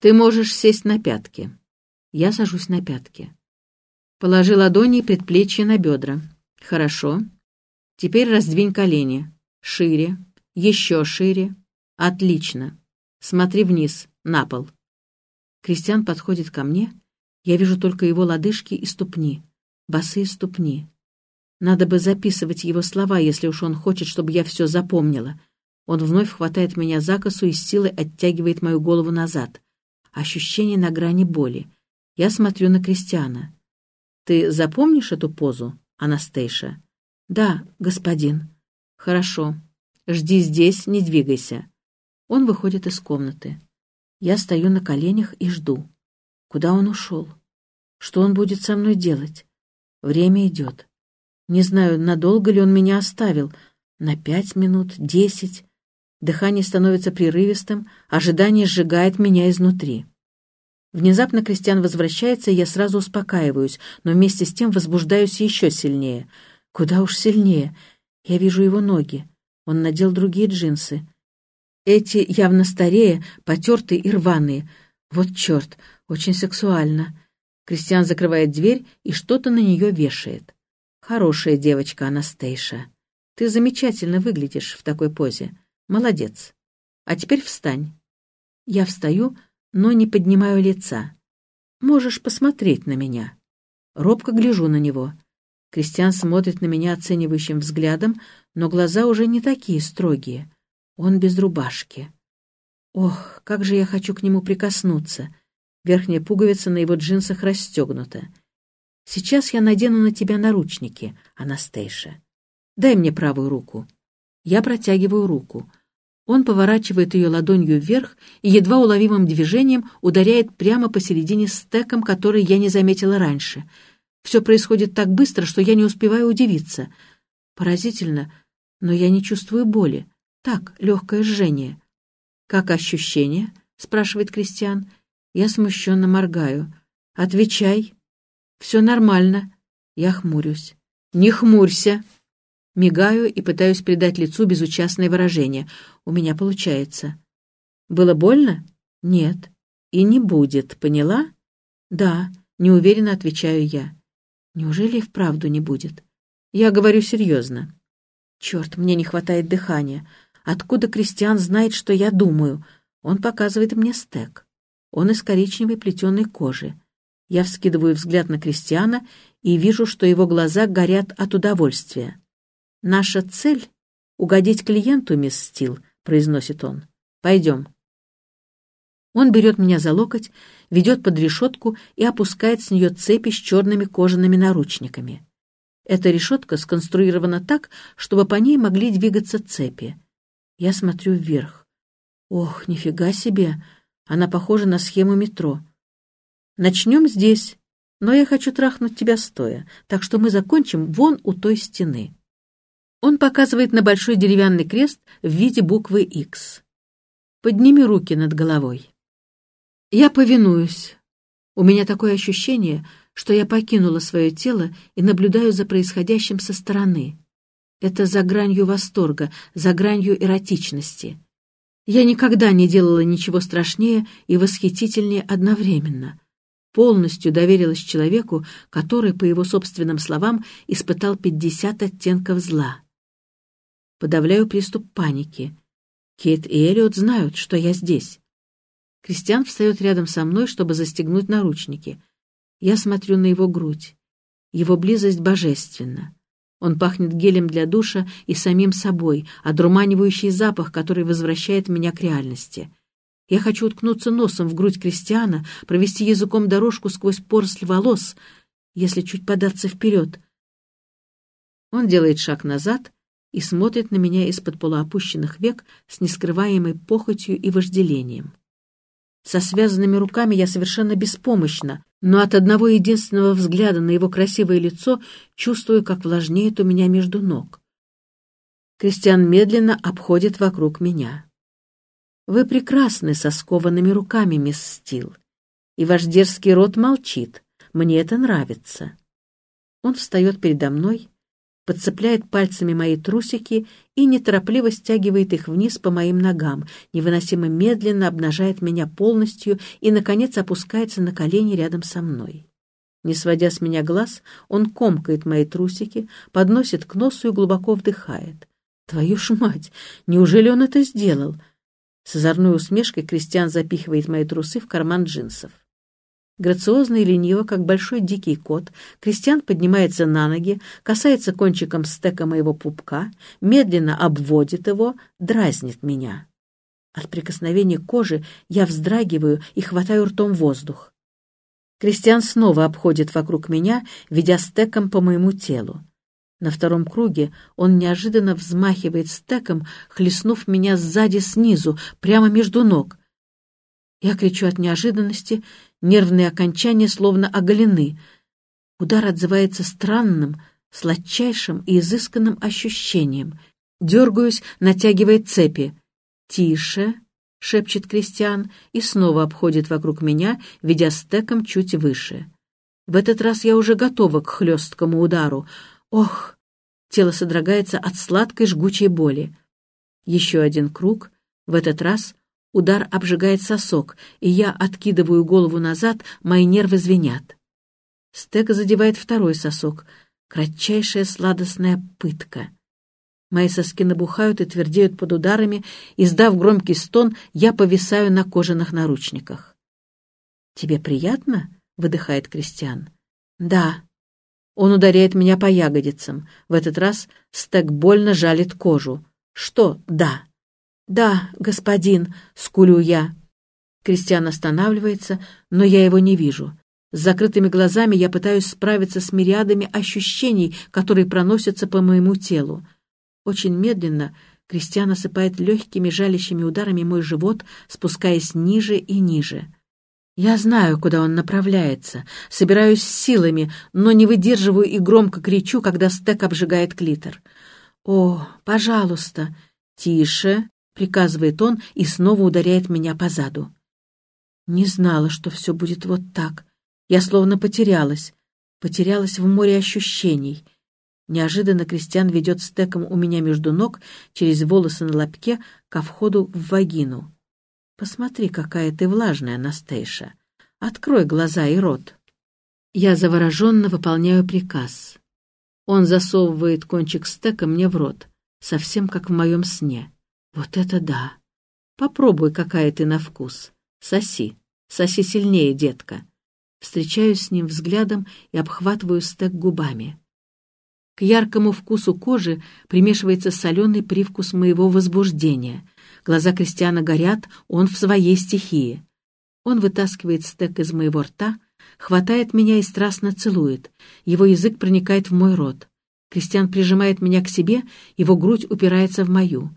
Ты можешь сесть на пятки. Я сажусь на пятки. Положи ладони и предплечья на бедра. Хорошо. Теперь раздвинь колени. Шире. Еще шире. Отлично. Смотри вниз, на пол. Кристиан подходит ко мне. Я вижу только его лодыжки и ступни. Босые ступни. Надо бы записывать его слова, если уж он хочет, чтобы я все запомнила. Он вновь хватает меня за косу и с силой оттягивает мою голову назад. Ощущение на грани боли. Я смотрю на Кристиана. «Ты запомнишь эту позу, Анастейша?» «Да, господин». «Хорошо. Жди здесь, не двигайся». Он выходит из комнаты. Я стою на коленях и жду. Куда он ушел? Что он будет со мной делать? Время идет. Не знаю, надолго ли он меня оставил. На пять минут, десять. Дыхание становится прерывистым, ожидание сжигает меня изнутри. Внезапно Кристиан возвращается, и я сразу успокаиваюсь, но вместе с тем возбуждаюсь еще сильнее. Куда уж сильнее. Я вижу его ноги. Он надел другие джинсы. Эти явно старее, потертые и рваные. Вот черт, очень сексуально. Кристиан закрывает дверь и что-то на нее вешает. Хорошая девочка, Анастейша. Ты замечательно выглядишь в такой позе. Молодец. А теперь встань. Я встаю, но не поднимаю лица. Можешь посмотреть на меня. Робко гляжу на него. Кристиан смотрит на меня оценивающим взглядом, но глаза уже не такие строгие. Он без рубашки. Ох, как же я хочу к нему прикоснуться. Верхняя пуговица на его джинсах расстегнута. Сейчас я надену на тебя наручники, Анастейша. Дай мне правую руку. Я протягиваю руку. Он поворачивает ее ладонью вверх и едва уловимым движением ударяет прямо посередине стеком, который я не заметила раньше. Все происходит так быстро, что я не успеваю удивиться. Поразительно, но я не чувствую боли. Так, легкое жжение. «Как ощущение?» — спрашивает Кристиан. Я смущенно моргаю. «Отвечай». «Все нормально». Я хмурюсь. «Не хмурься». Мигаю и пытаюсь придать лицу безучастное выражение. У меня получается. «Было больно?» «Нет». «И не будет, поняла?» «Да», — неуверенно отвечаю я. «Неужели и вправду не будет?» «Я говорю серьезно». «Черт, мне не хватает дыхания. Откуда Кристиан знает, что я думаю? Он показывает мне стек. Он из коричневой плетеной кожи. Я вскидываю взгляд на Кристиана и вижу, что его глаза горят от удовольствия. «Наша цель — угодить клиенту, мисс Стил», — произносит он. «Пойдем». Он берет меня за локоть, ведет под решетку и опускает с нее цепи с черными кожаными наручниками. Эта решетка сконструирована так, чтобы по ней могли двигаться цепи. Я смотрю вверх. Ох, нифига себе! Она похожа на схему метро. Начнем здесь, но я хочу трахнуть тебя стоя, так что мы закончим вон у той стены. Он показывает на большой деревянный крест в виде буквы X. Подними руки над головой. Я повинуюсь. У меня такое ощущение, что я покинула свое тело и наблюдаю за происходящим со стороны. Это за гранью восторга, за гранью эротичности. Я никогда не делала ничего страшнее и восхитительнее одновременно. Полностью доверилась человеку, который, по его собственным словам, испытал пятьдесят оттенков зла. Подавляю приступ паники. Кейт и Эллиот знают, что я здесь. Кристиан встает рядом со мной, чтобы застегнуть наручники. Я смотрю на его грудь. Его близость божественна. Он пахнет гелем для душа и самим собой, одурманивающий запах, который возвращает меня к реальности. Я хочу уткнуться носом в грудь Кристиана, провести языком дорожку сквозь поросль волос, если чуть податься вперед. Он делает шаг назад и смотрит на меня из-под полуопущенных век с нескрываемой похотью и вожделением. Со связанными руками я совершенно беспомощна, но от одного единственного взгляда на его красивое лицо чувствую, как влажнеет у меня между ног. Кристиан медленно обходит вокруг меня. «Вы прекрасны со скованными руками, мисс Стил, и ваш дерзкий рот молчит. Мне это нравится». Он встает передо мной, подцепляет пальцами мои трусики и неторопливо стягивает их вниз по моим ногам, невыносимо медленно обнажает меня полностью и, наконец, опускается на колени рядом со мной. Не сводя с меня глаз, он комкает мои трусики, подносит к носу и глубоко вдыхает. Твою ж мать! Неужели он это сделал? С озорной усмешкой Кристиан запихивает мои трусы в карман джинсов. Грациозно и лениво, как большой дикий кот, Кристиан поднимается на ноги, касается кончиком стека моего пупка, медленно обводит его, дразнит меня. От прикосновения кожи я вздрагиваю и хватаю ртом воздух. Кристиан снова обходит вокруг меня, ведя стеком по моему телу. На втором круге он неожиданно взмахивает стеком, хлестнув меня сзади снизу, прямо между ног. Я кричу от неожиданности, нервные окончания словно оголены. Удар отзывается странным, сладчайшим и изысканным ощущением. Дергаюсь, натягивая цепи. «Тише!» — шепчет Кристиан и снова обходит вокруг меня, ведя стеком чуть выше. В этот раз я уже готова к хлесткому удару. Ох! Тело содрогается от сладкой жгучей боли. Еще один круг. В этот раз удар обжигает сосок, и я откидываю голову назад, мои нервы звенят. Стек задевает второй сосок. Кратчайшая сладостная пытка. Мои соски набухают и твердеют под ударами, издав громкий стон, я повисаю на кожаных наручниках. «Тебе приятно?» — выдыхает Кристиан. «Да». Он ударяет меня по ягодицам. В этот раз стек больно жалит кожу. «Что «да»?» «Да, господин», — скулю я. Кристиан останавливается, но я его не вижу. С закрытыми глазами я пытаюсь справиться с мириадами ощущений, которые проносятся по моему телу. Очень медленно Кристиан осыпает легкими жалящими ударами мой живот, спускаясь ниже и ниже. Я знаю, куда он направляется, собираюсь силами, но не выдерживаю и громко кричу, когда стек обжигает клитор. «О, пожалуйста!» «Тише!» — приказывает он и снова ударяет меня по заду. Не знала, что все будет вот так. Я словно потерялась, потерялась в море ощущений — Неожиданно Кристиан ведет стеком у меня между ног через волосы на лобке ко входу в вагину. «Посмотри, какая ты влажная, Настейша. Открой глаза и рот». Я завороженно выполняю приказ. Он засовывает кончик стека мне в рот, совсем как в моем сне. Вот это да! Попробуй, какая ты на вкус. Соси, соси сильнее, детка. Встречаюсь с ним взглядом и обхватываю стек губами. К яркому вкусу кожи примешивается соленый привкус моего возбуждения. Глаза Кристиана горят, он в своей стихии. Он вытаскивает стек из моего рта, хватает меня и страстно целует. Его язык проникает в мой рот. Кристиан прижимает меня к себе, его грудь упирается в мою.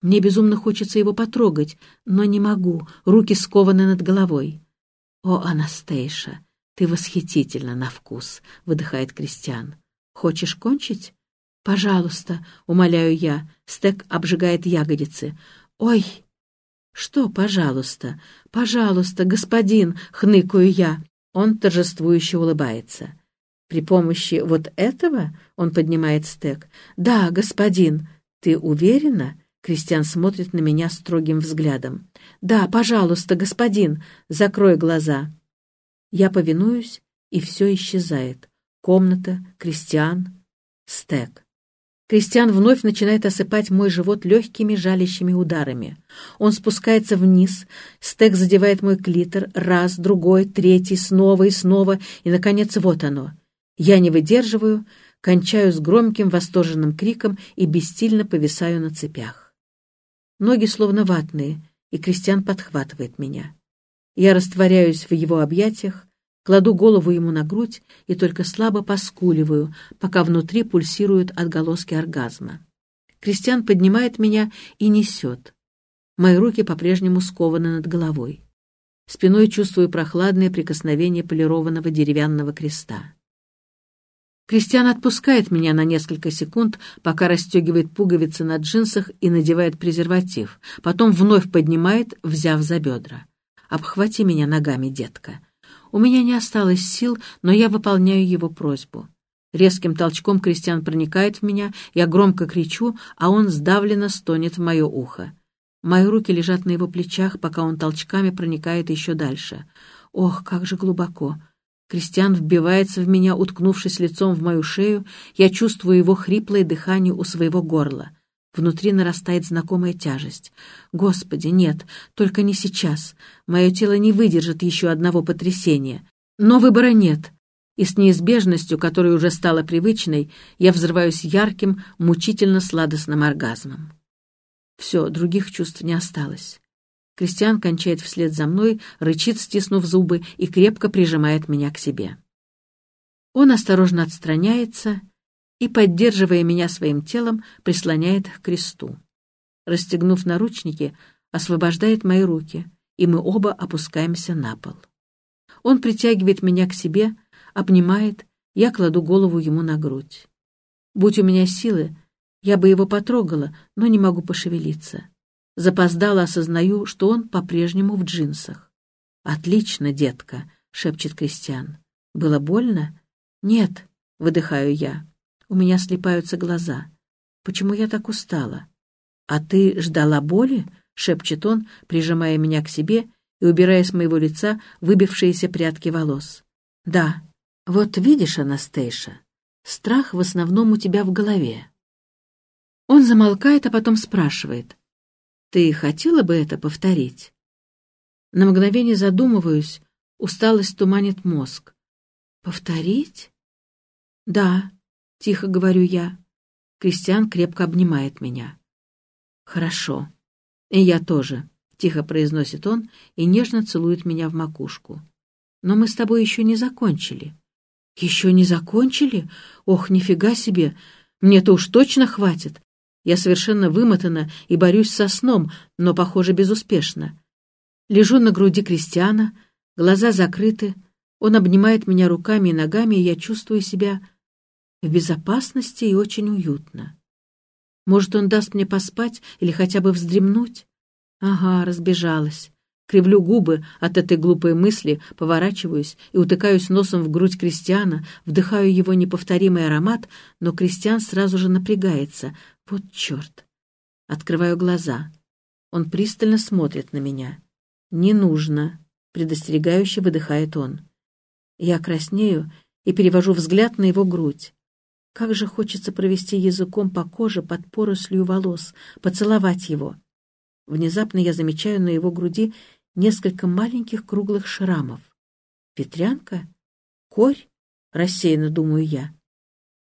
Мне безумно хочется его потрогать, но не могу, руки скованы над головой. «О, Анастейша, ты восхитительна на вкус», — выдыхает Кристиан. Хочешь кончить? Пожалуйста, умоляю я. Стек обжигает ягодицы. Ой! Что, пожалуйста? Пожалуйста, господин, хныкаю я. Он торжествующе улыбается. При помощи вот этого он поднимает стек. Да, господин. Ты уверена? Кристиан смотрит на меня строгим взглядом. «Да, пожалуйста, господин, закрой глаза». Я повинуюсь, и все исчезает комната, Кристиан, стек. Кристиан вновь начинает осыпать мой живот легкими жалящими ударами. Он спускается вниз, стек задевает мой клитор, раз, другой, третий, снова и снова, и, наконец, вот оно. Я не выдерживаю, кончаю с громким восторженным криком и бессильно повисаю на цепях. Ноги словно ватные, и Кристиан подхватывает меня. Я растворяюсь в его объятиях, Кладу голову ему на грудь и только слабо поскуливаю, пока внутри пульсируют отголоски оргазма. Кристиан поднимает меня и несет. Мои руки по-прежнему скованы над головой. Спиной чувствую прохладное прикосновение полированного деревянного креста. Кристиан отпускает меня на несколько секунд, пока расстегивает пуговицы на джинсах и надевает презерватив. Потом вновь поднимает, взяв за бедра. «Обхвати меня ногами, детка. У меня не осталось сил, но я выполняю его просьбу. Резким толчком Кристиан проникает в меня, я громко кричу, а он сдавленно стонет в мое ухо. Мои руки лежат на его плечах, пока он толчками проникает еще дальше. Ох, как же глубоко! Кристиан вбивается в меня, уткнувшись лицом в мою шею, я чувствую его хриплое дыхание у своего горла. Внутри нарастает знакомая тяжесть. Господи, нет, только не сейчас. Мое тело не выдержит еще одного потрясения. Но выбора нет и с неизбежностью, которая уже стала привычной, я взрываюсь ярким, мучительно сладостным оргазмом. Все, других чувств не осталось. Кристиан кончает вслед за мной, рычит, стиснув зубы, и крепко прижимает меня к себе. Он осторожно отстраняется и, поддерживая меня своим телом, прислоняет к кресту. Расстегнув наручники, освобождает мои руки, и мы оба опускаемся на пол. Он притягивает меня к себе, обнимает, я кладу голову ему на грудь. Будь у меня силы, я бы его потрогала, но не могу пошевелиться. Запоздало осознаю, что он по-прежнему в джинсах. «Отлично, детка», — шепчет Кристиан. «Было больно?» «Нет», — выдыхаю я. У меня слепаются глаза. «Почему я так устала?» «А ты ждала боли?» — шепчет он, прижимая меня к себе и убирая с моего лица выбившиеся прядки волос. «Да», вот видишь, Анастейша, страх в основном у тебя в голове. Он замолкает, а потом спрашивает. Ты хотела бы это повторить? На мгновение задумываюсь, усталость туманит мозг. Повторить? Да, тихо говорю я. Кристиан крепко обнимает меня. Хорошо. И я тоже, тихо произносит он и нежно целует меня в макушку. Но мы с тобой еще не закончили. «Еще не закончили? Ох, нифига себе! Мне-то уж точно хватит!» Я совершенно вымотана и борюсь со сном, но, похоже, безуспешно. Лежу на груди Кристиана, глаза закрыты, он обнимает меня руками и ногами, и я чувствую себя в безопасности и очень уютно. Может, он даст мне поспать или хотя бы вздремнуть? Ага, разбежалась. Кривлю губы от этой глупой мысли, поворачиваюсь и утыкаюсь носом в грудь Кристиана, вдыхаю его неповторимый аромат, но Кристиан сразу же напрягается. Вот черт! Открываю глаза. Он пристально смотрит на меня. «Не нужно», — предостерегающе выдыхает он. Я краснею и перевожу взгляд на его грудь. Как же хочется провести языком по коже под порослью волос, поцеловать его. Внезапно я замечаю на его груди несколько маленьких круглых шрамов. Ветрянка? Корь? Рассеянно думаю я.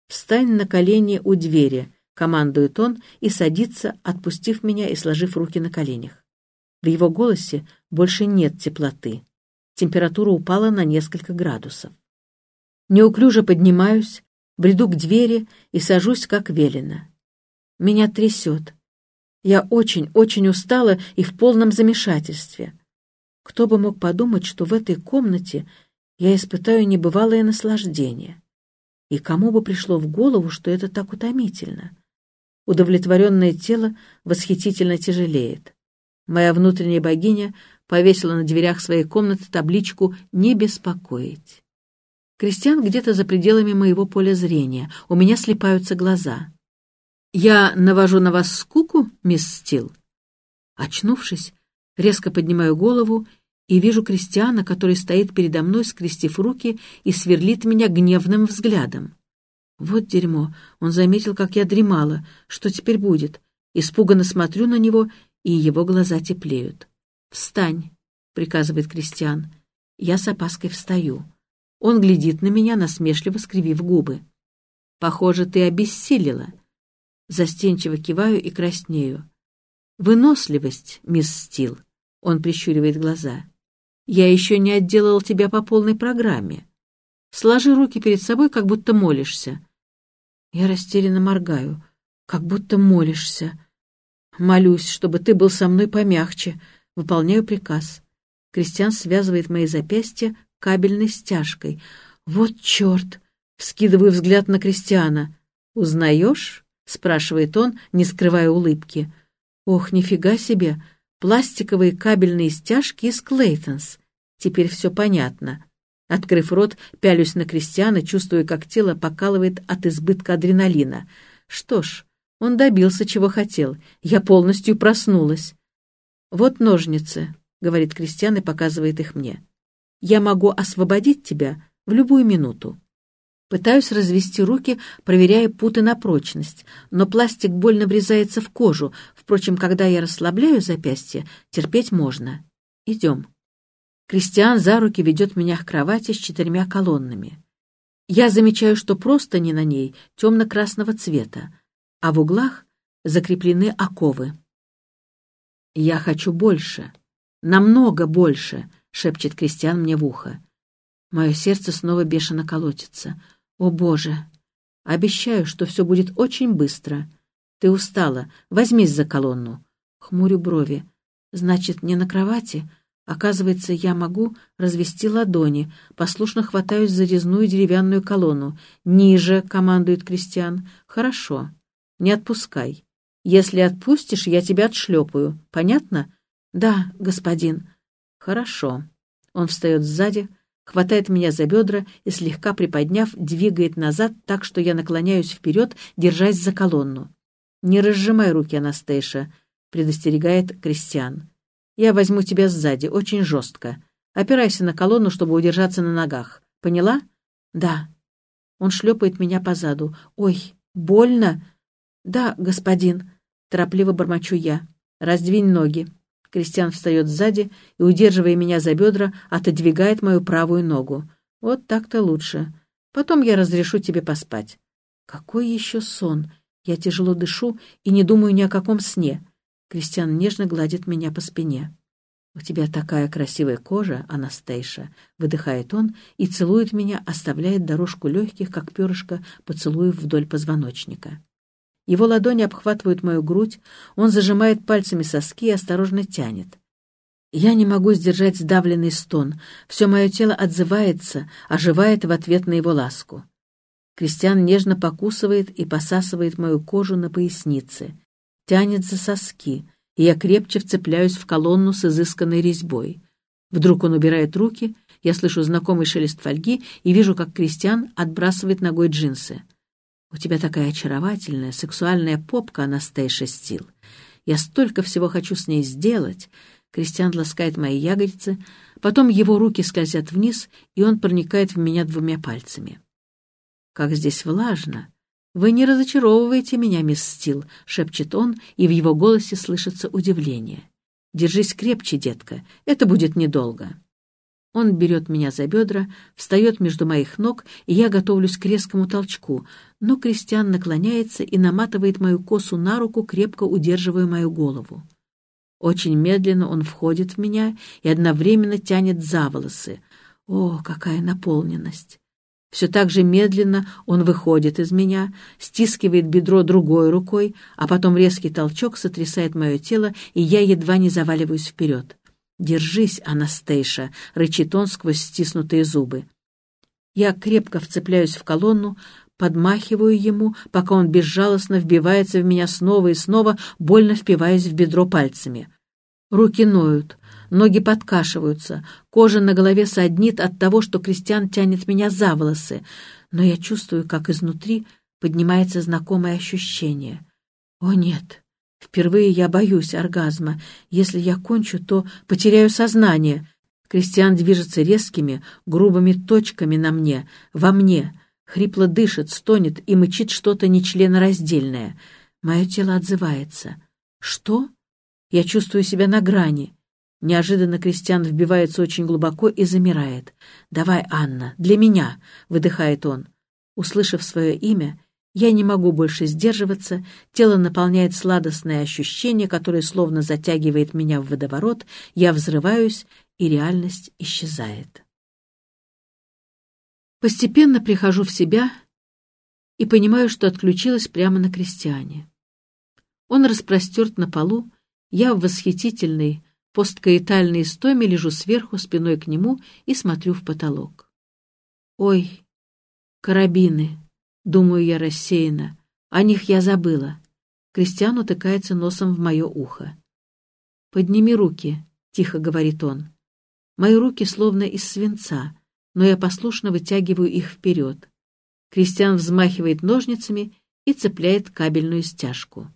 «Встань на колени у двери», — командует он и садится, отпустив меня и сложив руки на коленях. В его голосе больше нет теплоты. Температура упала на несколько градусов. Неуклюже поднимаюсь, бреду к двери и сажусь, как велено. Меня трясет. Я очень-очень устала и в полном замешательстве. Кто бы мог подумать, что в этой комнате я испытаю небывалое наслаждение? И кому бы пришло в голову, что это так утомительно? Удовлетворенное тело восхитительно тяжелеет. Моя внутренняя богиня повесила на дверях своей комнаты табличку «Не беспокоить». Кристиан где-то за пределами моего поля зрения. У меня слепаются глаза. «Я навожу на вас скуку, мисс Стил?» Очнувшись, Резко поднимаю голову и вижу крестьяна, который стоит передо мной, скрестив руки и сверлит меня гневным взглядом. Вот дерьмо, он заметил, как я дремала. Что теперь будет? Испуганно смотрю на него, и его глаза теплеют. «Встань», — приказывает крестьян. Я с опаской встаю. Он глядит на меня, насмешливо скривив губы. «Похоже, ты обессилила». Застенчиво киваю и краснею. «Выносливость, мисс Стил», — он прищуривает глаза. «Я еще не отделал тебя по полной программе. Сложи руки перед собой, как будто молишься». Я растерянно моргаю. «Как будто молишься». «Молюсь, чтобы ты был со мной помягче». Выполняю приказ. Кристиан связывает мои запястья кабельной стяжкой. «Вот черт!» — вскидываю взгляд на Кристиана. «Узнаешь?» — спрашивает он, не скрывая улыбки. Ох, нифига себе! Пластиковые кабельные стяжки из Клейтонс. Теперь все понятно. Открыв рот, пялюсь на Кристиана, чувствуя, как тело покалывает от избытка адреналина. Что ж, он добился, чего хотел. Я полностью проснулась. «Вот ножницы», — говорит Кристиан и показывает их мне. «Я могу освободить тебя в любую минуту». Пытаюсь развести руки, проверяя путы на прочность, но пластик больно врезается в кожу. Впрочем, когда я расслабляю запястье, терпеть можно. Идем. Кристиан за руки ведет меня к кровати с четырьмя колоннами. Я замечаю, что просто не на ней темно-красного цвета, а в углах закреплены оковы. «Я хочу больше, намного больше», — шепчет Кристиан мне в ухо. Мое сердце снова бешено колотится. «О, Боже! Обещаю, что все будет очень быстро. Ты устала. Возьмись за колонну». Хмурю брови. «Значит, не на кровати?» Оказывается, я могу развести ладони. Послушно хватаюсь за резную деревянную колонну. «Ниже!» — командует Кристиан. «Хорошо. Не отпускай. Если отпустишь, я тебя отшлепаю. Понятно?» «Да, господин». «Хорошо». Он встает сзади, хватает меня за бедра и, слегка приподняв, двигает назад так, что я наклоняюсь вперед, держась за колонну. «Не разжимай руки, Анастейша», — предостерегает Кристиан. «Я возьму тебя сзади, очень жестко. Опирайся на колонну, чтобы удержаться на ногах. Поняла?» «Да». Он шлепает меня по заду. «Ой, больно?» «Да, господин», — торопливо бормочу я. «Раздвинь ноги». Кристиан встает сзади и, удерживая меня за бедра, отодвигает мою правую ногу. Вот так-то лучше. Потом я разрешу тебе поспать. Какой еще сон? Я тяжело дышу и не думаю ни о каком сне. Кристиан нежно гладит меня по спине. «У тебя такая красивая кожа, Анастейша!» — выдыхает он и целует меня, оставляет дорожку легких, как перышко, поцелуев вдоль позвоночника. Его ладони обхватывают мою грудь, он зажимает пальцами соски и осторожно тянет. Я не могу сдержать сдавленный стон. Все мое тело отзывается, оживает в ответ на его ласку. Кристиан нежно покусывает и посасывает мою кожу на пояснице, тянет за соски, и я крепче вцепляюсь в колонну с изысканной резьбой. Вдруг он убирает руки, я слышу знакомый шелест фольги и вижу, как Кристиан отбрасывает ногой джинсы. У тебя такая очаровательная, сексуальная попка, Анастейша Стил. Я столько всего хочу с ней сделать. Кристиан ласкает мои ягодицы, потом его руки скользят вниз, и он проникает в меня двумя пальцами. Как здесь влажно! Вы не разочаровываете меня, мисс Стил, шепчет он, и в его голосе слышится удивление. Держись крепче, детка, это будет недолго. Он берет меня за бедра, встает между моих ног, и я готовлюсь к резкому толчку, но Кристиан наклоняется и наматывает мою косу на руку, крепко удерживая мою голову. Очень медленно он входит в меня и одновременно тянет за волосы. О, какая наполненность! Все так же медленно он выходит из меня, стискивает бедро другой рукой, а потом резкий толчок сотрясает мое тело, и я едва не заваливаюсь вперед. «Держись, Анастейша!» — рычит он сквозь стиснутые зубы. Я крепко вцепляюсь в колонну, подмахиваю ему, пока он безжалостно вбивается в меня снова и снова, больно впиваясь в бедро пальцами. Руки ноют, ноги подкашиваются, кожа на голове саднит от того, что Кристиан тянет меня за волосы, но я чувствую, как изнутри поднимается знакомое ощущение. О нет, Впервые я боюсь оргазма. Если я кончу, то потеряю сознание. Кристиан движется резкими, грубыми точками на мне, во мне. Хрипло дышит, стонет и мычит что-то нечленораздельное. Мое тело отзывается. Что? Я чувствую себя на грани. Неожиданно Кристиан вбивается очень глубоко и замирает. «Давай, Анна, для меня!» — выдыхает он. Услышав свое имя, я не могу больше сдерживаться, тело наполняет сладостное ощущение, которое словно затягивает меня в водоворот, я взрываюсь, и реальность исчезает. Постепенно прихожу в себя и понимаю, что отключилась прямо на крестьяне. Он распростерт на полу, я в восхитительной посткаитальной стоме лежу сверху спиной к нему и смотрю в потолок. Ой, карабины! Думаю я рассеянно. О них я забыла. Кристиан утыкается носом в мое ухо. «Подними руки», — тихо говорит он. Мои руки словно из свинца. но я послушно вытягиваю их вперед. Кристиан взмахивает ножницами и цепляет кабельную стяжку.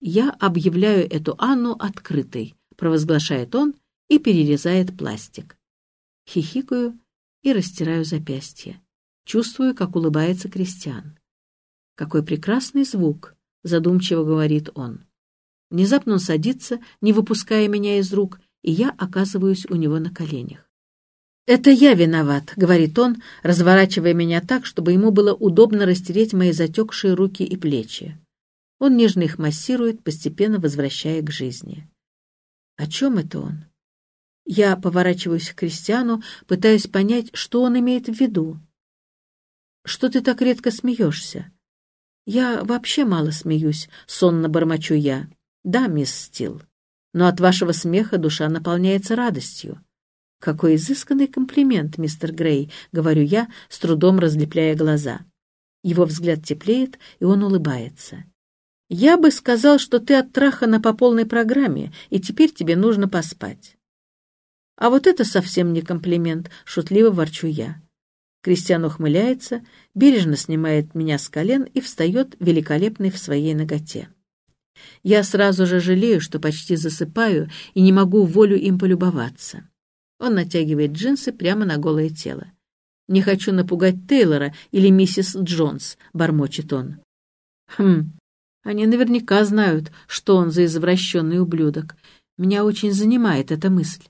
«Я объявляю эту Анну открытой», — провозглашает он и перерезает пластик. Хихикаю и растираю запястье. Чувствую, как улыбается Кристиан. «Какой прекрасный звук!» — задумчиво говорит он. Внезапно он садится, не выпуская меня из рук, и я оказываюсь у него на коленях. «Это я виноват», — говорит он, разворачивая меня так, чтобы ему было удобно растереть мои затекшие руки и плечи. Он нежно их массирует, постепенно возвращая к жизни. О чем это он? Я поворачиваюсь к Кристиану, пытаясь понять, что он имеет в виду. «Что ты так редко смеешься?» «Я вообще мало смеюсь», — сонно бормочу я. «Да, мисс Стил, но от вашего смеха душа наполняется радостью». «Какой изысканный комплимент, мистер Грей», — говорю я, с трудом разлепляя глаза. Его взгляд теплеет, и он улыбается. «Я бы сказал, что ты оттрахана по полной программе, и теперь тебе нужно поспать». «А вот это совсем не комплимент», — шутливо ворчу я. Кристиан ухмыляется, бережно снимает меня с колен и встает великолепный в своей ноготе. Я сразу же жалею, что почти засыпаю и не могу волю им полюбоваться. Он натягивает джинсы прямо на голое тело. «Не хочу напугать Тейлора или миссис Джонс», — бормочет он. «Хм, они наверняка знают, что он за извращенный ублюдок. Меня очень занимает эта мысль.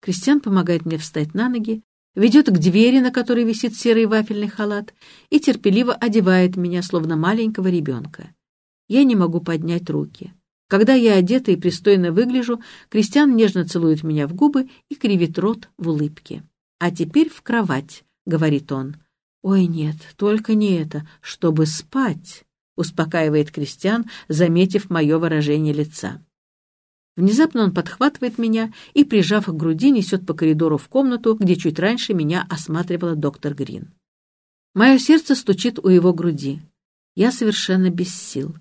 Кристиан помогает мне встать на ноги, ведет к двери, на которой висит серый вафельный халат, и терпеливо одевает меня, словно маленького ребенка. Я не могу поднять руки. Когда я одета и пристойно выгляжу, Кристиан нежно целует меня в губы и кривит рот в улыбке. «А теперь в кровать», — говорит он. «Ой, нет, только не это, чтобы спать», — успокаивает Кристиан, заметив мое выражение лица. Внезапно он подхватывает меня и, прижав к груди, несет по коридору в комнату, где чуть раньше меня осматривала доктор Грин. Мое сердце стучит у его груди. Я совершенно без сил.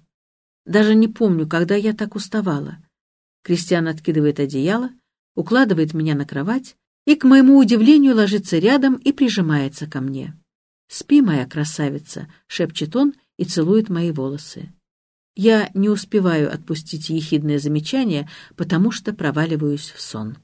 Даже не помню, когда я так уставала. Кристиан откидывает одеяло, укладывает меня на кровать и, к моему удивлению, ложится рядом и прижимается ко мне. «Спи, моя красавица», — шепчет он и целует мои волосы. Я не успеваю отпустить ехидное замечание, потому что проваливаюсь в сон.